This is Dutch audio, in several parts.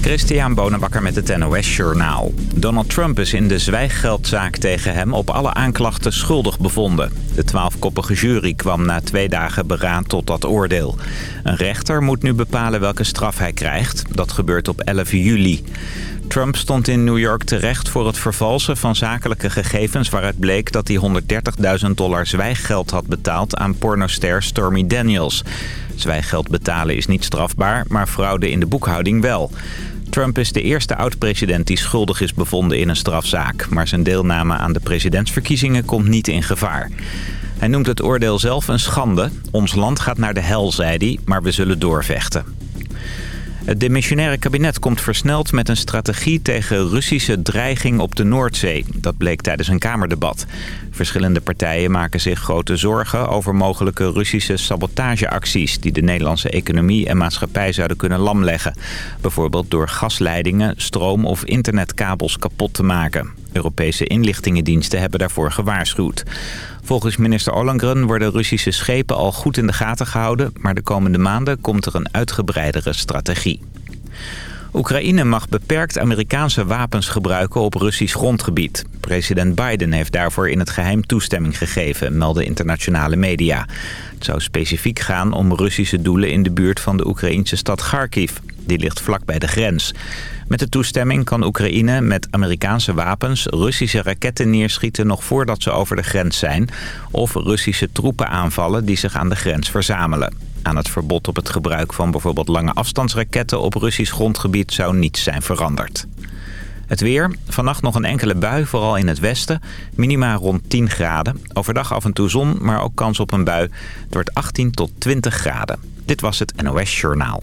Christian Bonenbakker met het NOS Journaal. Donald Trump is in de zwijggeldzaak tegen hem op alle aanklachten schuldig bevonden. De twaalfkoppige jury kwam na twee dagen beraad tot dat oordeel. Een rechter moet nu bepalen welke straf hij krijgt. Dat gebeurt op 11 juli. Trump stond in New York terecht voor het vervalsen van zakelijke gegevens... waaruit bleek dat hij 130.000 dollar zwijggeld had betaald aan pornoster Stormy Daniels. Zwijggeld betalen is niet strafbaar, maar fraude in de boekhouding wel. Trump is de eerste oud-president die schuldig is bevonden in een strafzaak. Maar zijn deelname aan de presidentsverkiezingen komt niet in gevaar. Hij noemt het oordeel zelf een schande. Ons land gaat naar de hel, zei hij, maar we zullen doorvechten. Het demissionaire kabinet komt versneld met een strategie tegen Russische dreiging op de Noordzee. Dat bleek tijdens een Kamerdebat. Verschillende partijen maken zich grote zorgen over mogelijke Russische sabotageacties... die de Nederlandse economie en maatschappij zouden kunnen lamleggen. Bijvoorbeeld door gasleidingen, stroom- of internetkabels kapot te maken. Europese inlichtingendiensten hebben daarvoor gewaarschuwd. Volgens minister Ollongren worden Russische schepen al goed in de gaten gehouden... maar de komende maanden komt er een uitgebreidere strategie. Oekraïne mag beperkt Amerikaanse wapens gebruiken op Russisch grondgebied. President Biden heeft daarvoor in het geheim toestemming gegeven, melden internationale media. Het zou specifiek gaan om Russische doelen in de buurt van de Oekraïnse stad Kharkiv. Die ligt vlak bij de grens. Met de toestemming kan Oekraïne met Amerikaanse wapens Russische raketten neerschieten nog voordat ze over de grens zijn. Of Russische troepen aanvallen die zich aan de grens verzamelen. Aan het verbod op het gebruik van bijvoorbeeld lange afstandsraketten op Russisch grondgebied zou niets zijn veranderd. Het weer. Vannacht nog een enkele bui, vooral in het westen. Minima rond 10 graden. Overdag af en toe zon, maar ook kans op een bui. Het wordt 18 tot 20 graden. Dit was het NOS Journaal.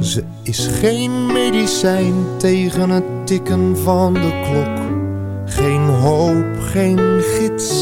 Ze is geen medicijn tegen het tikken van de klok. Geen hoop, geen gids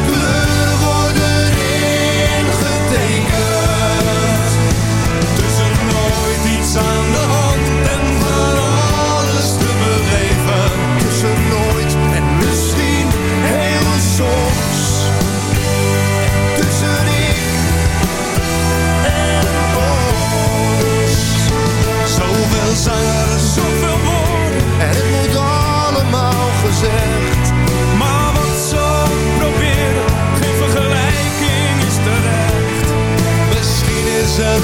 Zoveel zangers, zoveel woorden. En het moet allemaal gezegd. Maar wat zo proberen, geen vergelijking is terecht. Misschien is het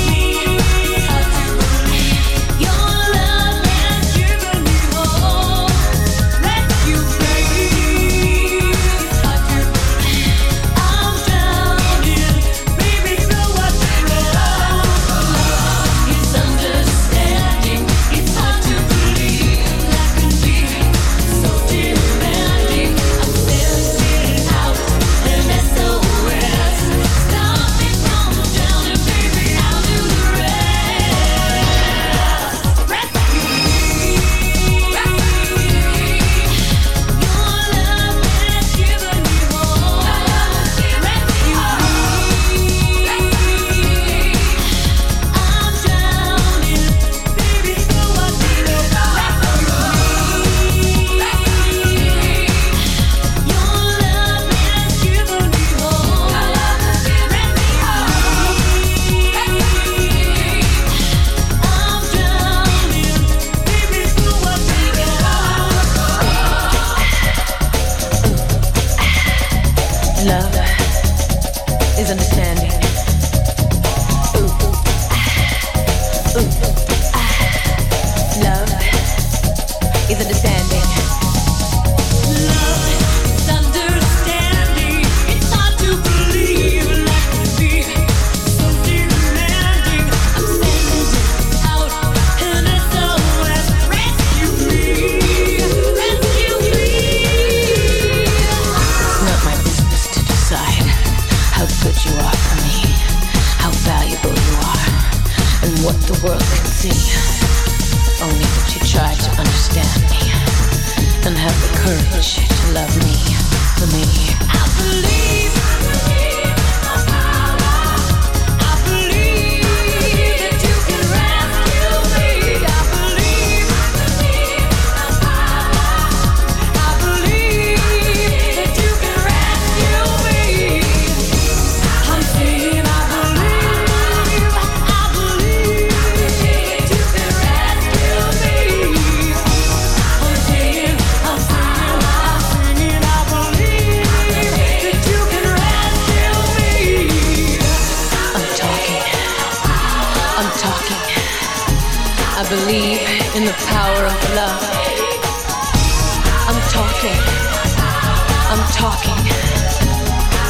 I'm talking.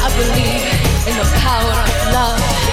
I believe in the power of love.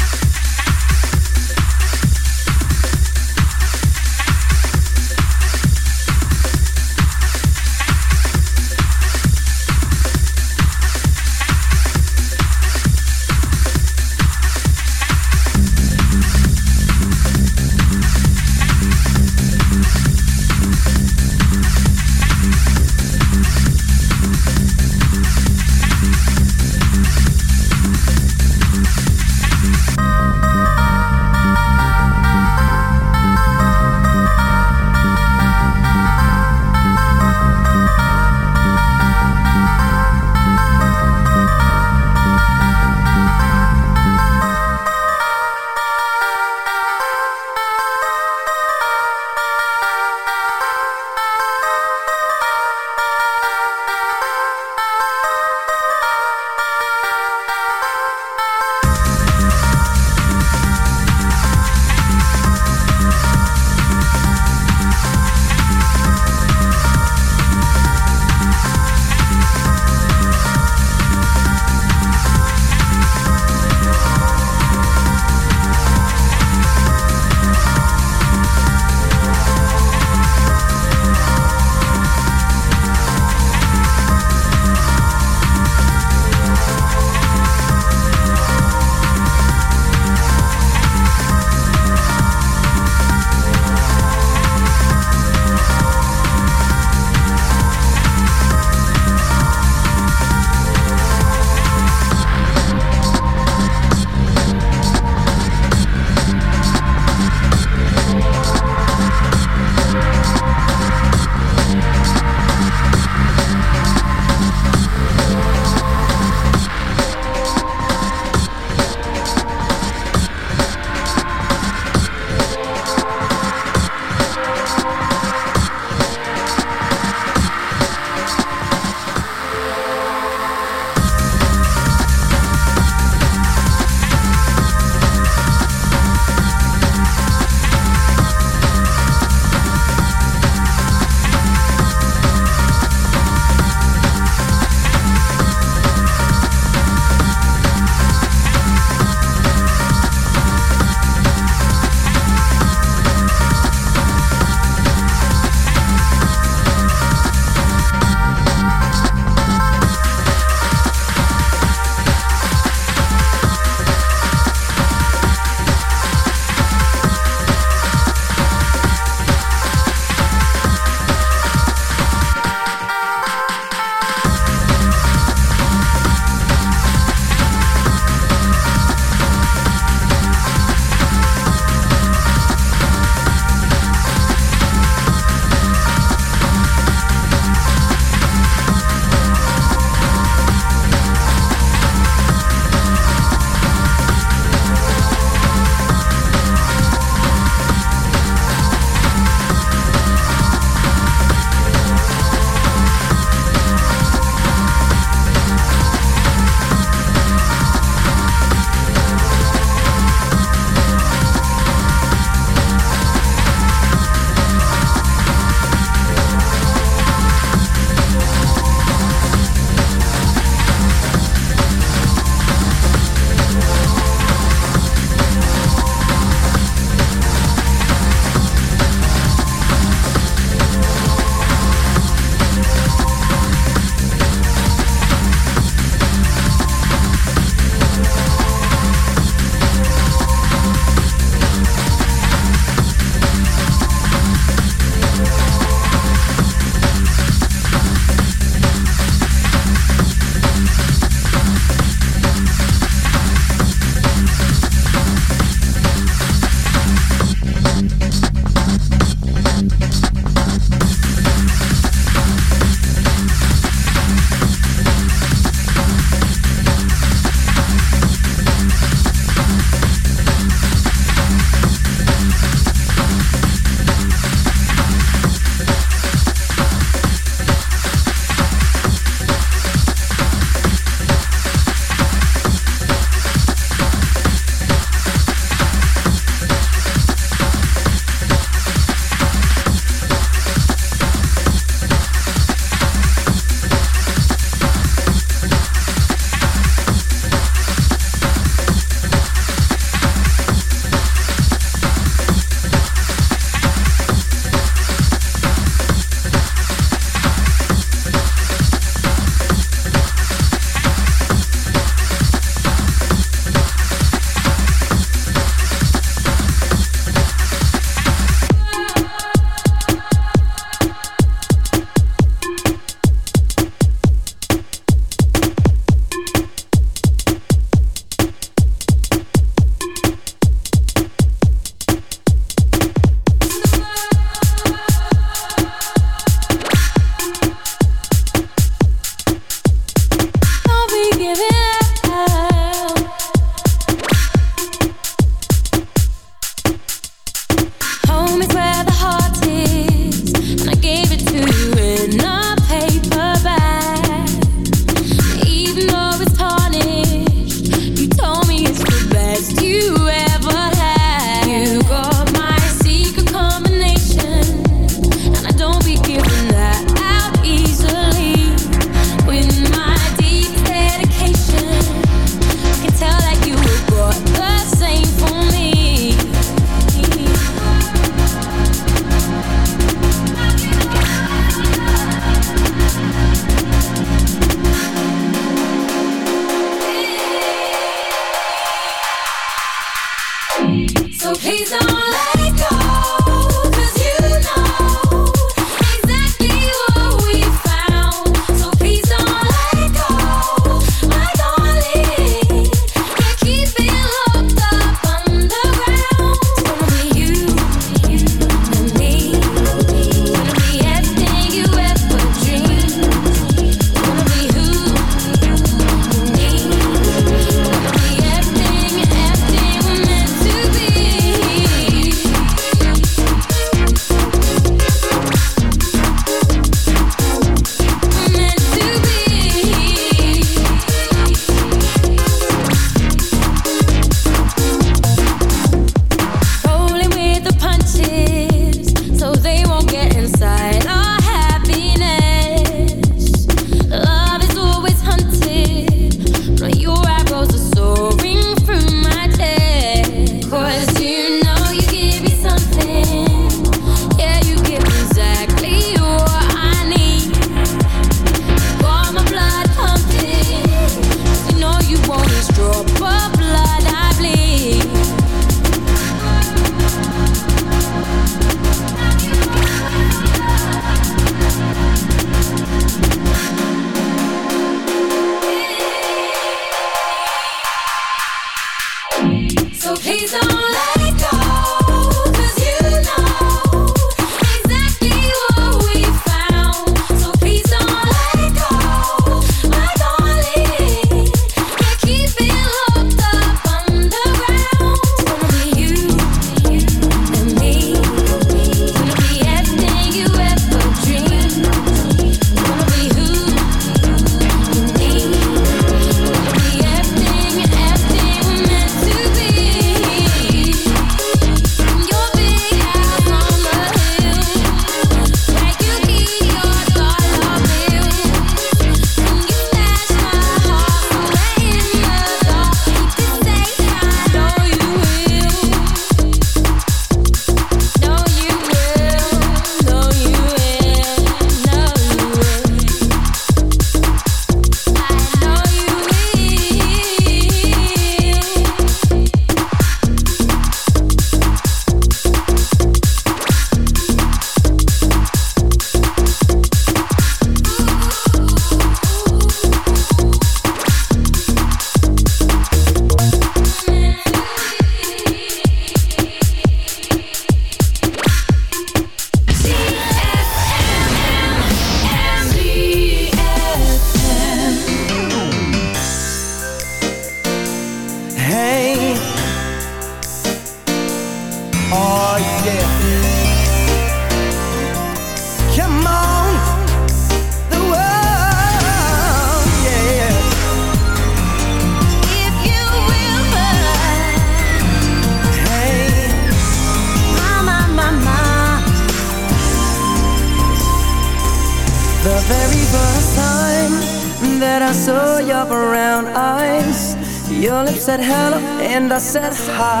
Said hi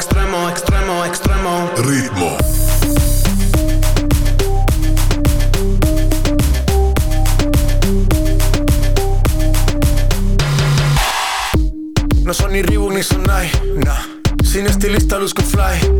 extremo, extremo, extremo. Ritmo. No son ni Reebok ni Sonai, nah. Sin estilista luzco fly.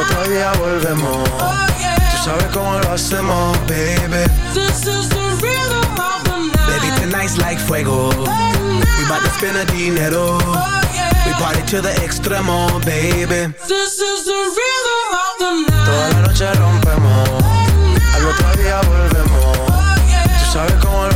otro día volvemos. Tú sabes cómo lo hacemos, baby. This is the rhythm of the night. Baby, tonight's like fuego. We bout to spend the dinero. We party to the extremo, baby. This is the rhythm of the night. Toda la noche rompemos, al otro día volvemos. Tú sabes cómo lo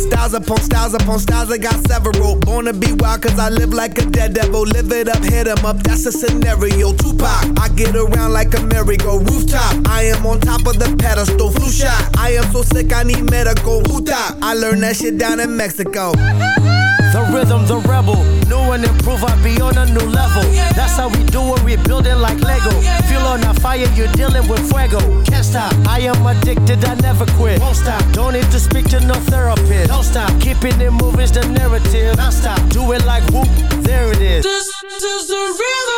Styles upon styles upon styles. I got several. Born to be wild, cause I live like a dead devil. Live it up, hit 'em up, that's a scenario. Tupac, I get around like a merry-go rooftop. I am on top of the pedestal, flu shot. I am so sick, I need medical. Huta, I learned that shit down in Mexico. The rhythm, the rebel. New and improve, I be on a new level. That's how we do it, we build it like Lego. Feel on a fire, you're dealing with fuego. Can't stop, I am addicted, I never quit. Won't stop, don't need to speak to no therapist. Don't stop, keeping it moving's the narrative. Non stop, do it like whoop, there it is. This is the rhythm,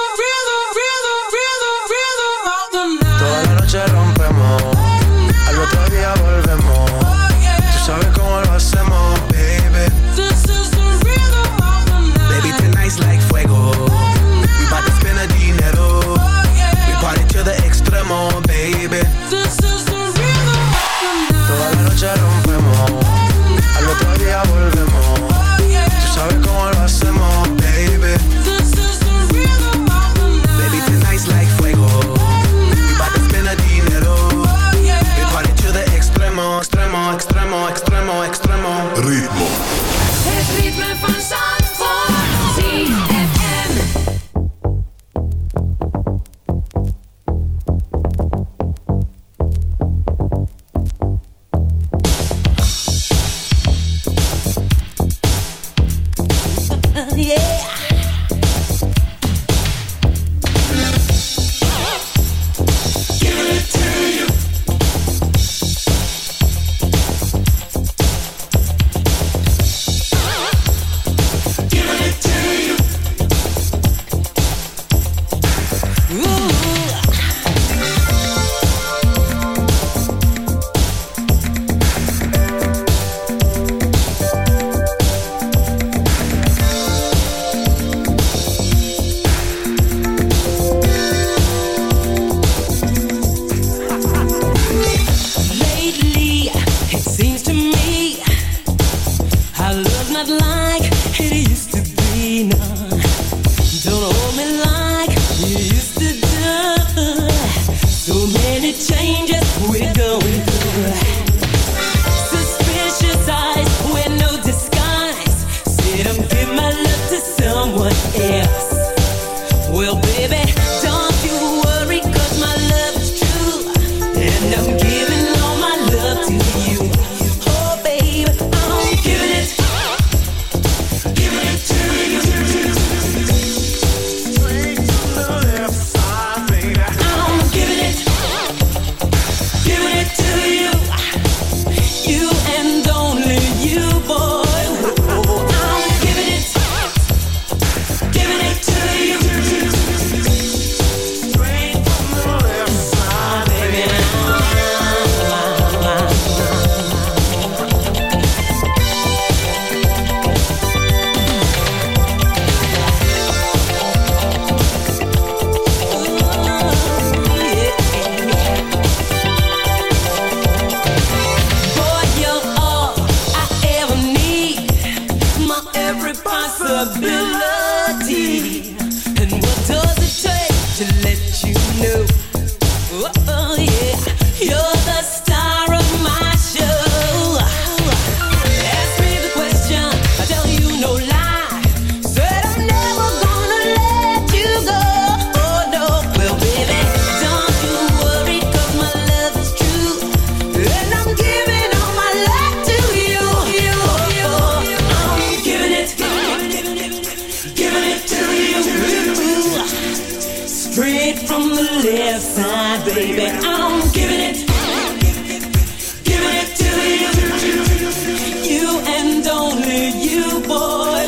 not lying straight from the left side, baby. I'm giving it, giving it to you, you and only you, boy.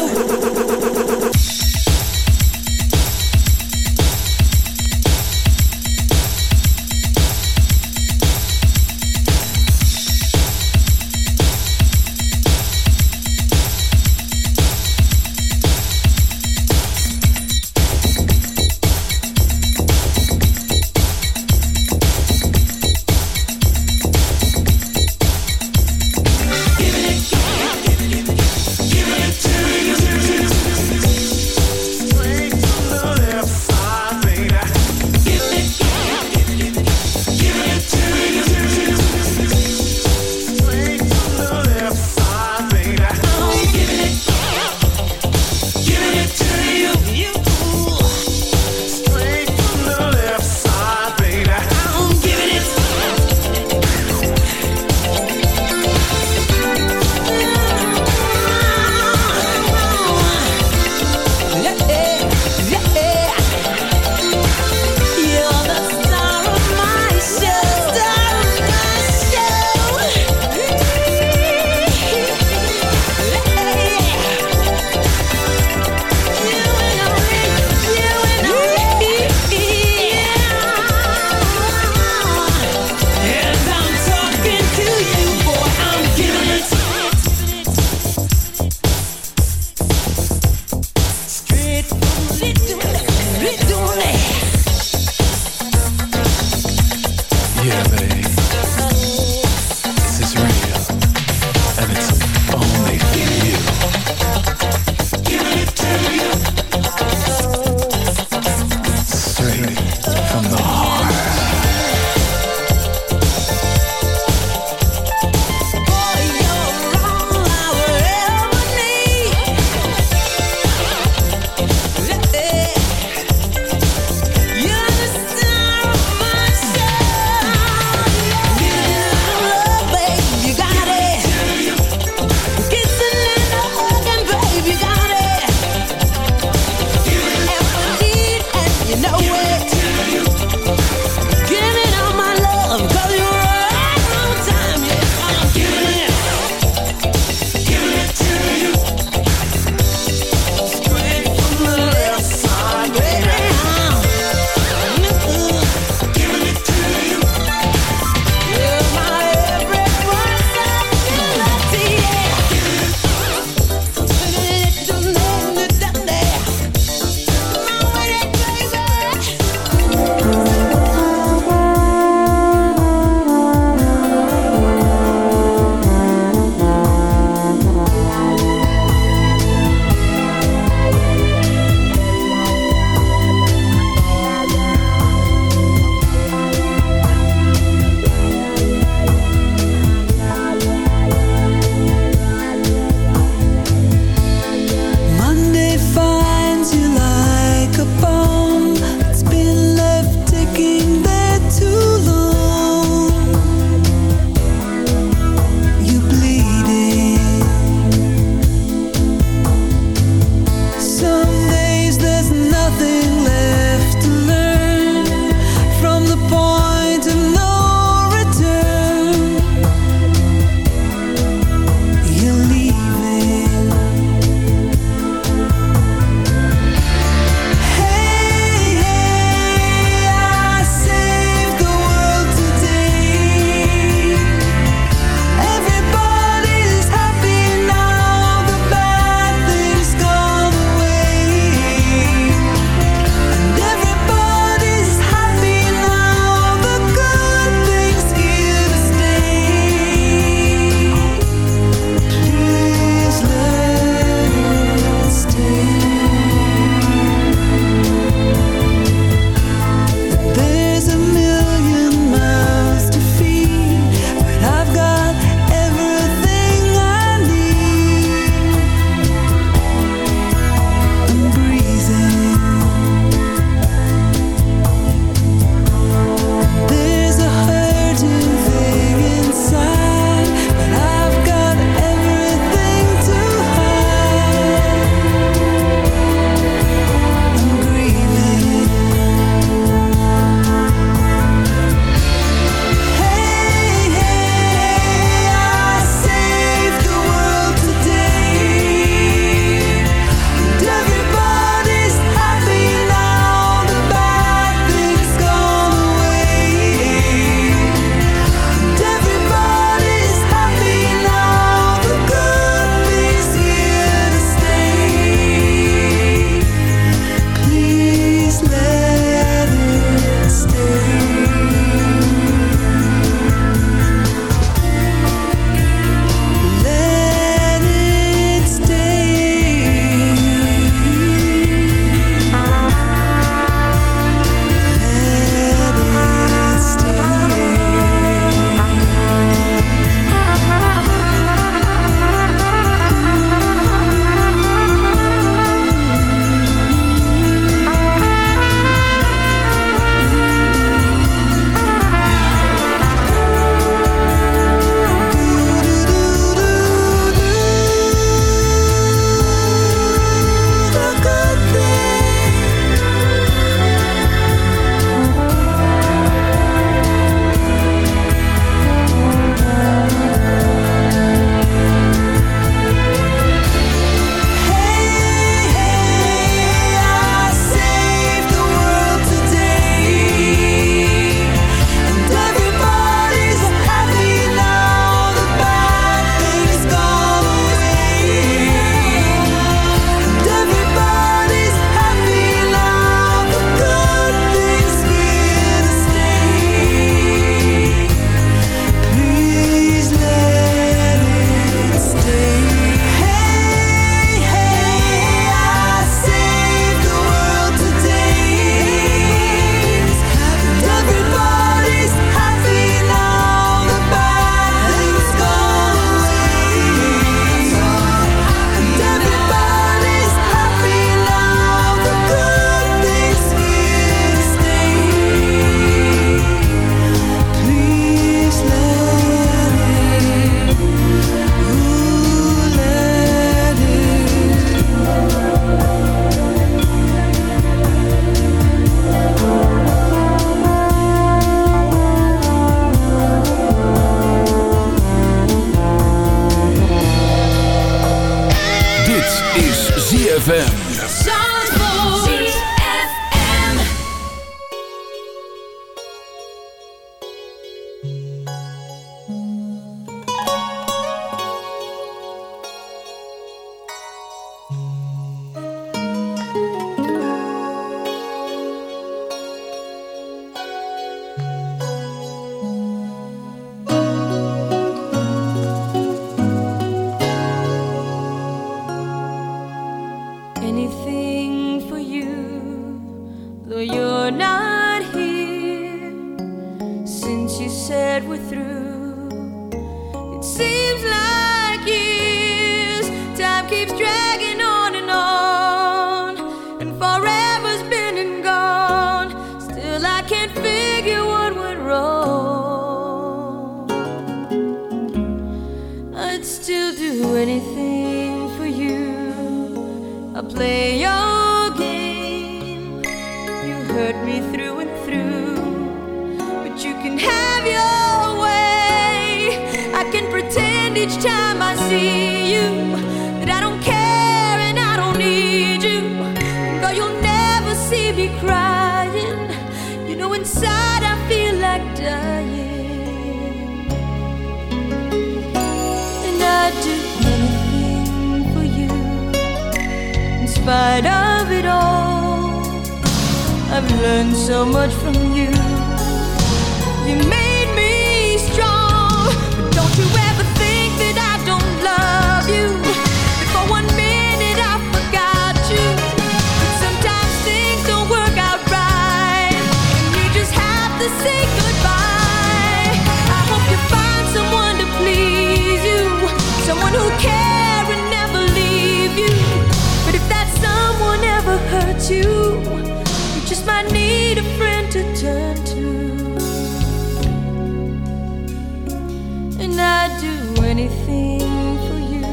anything for you.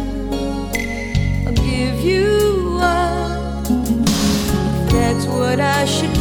I'll give you up. That's what I should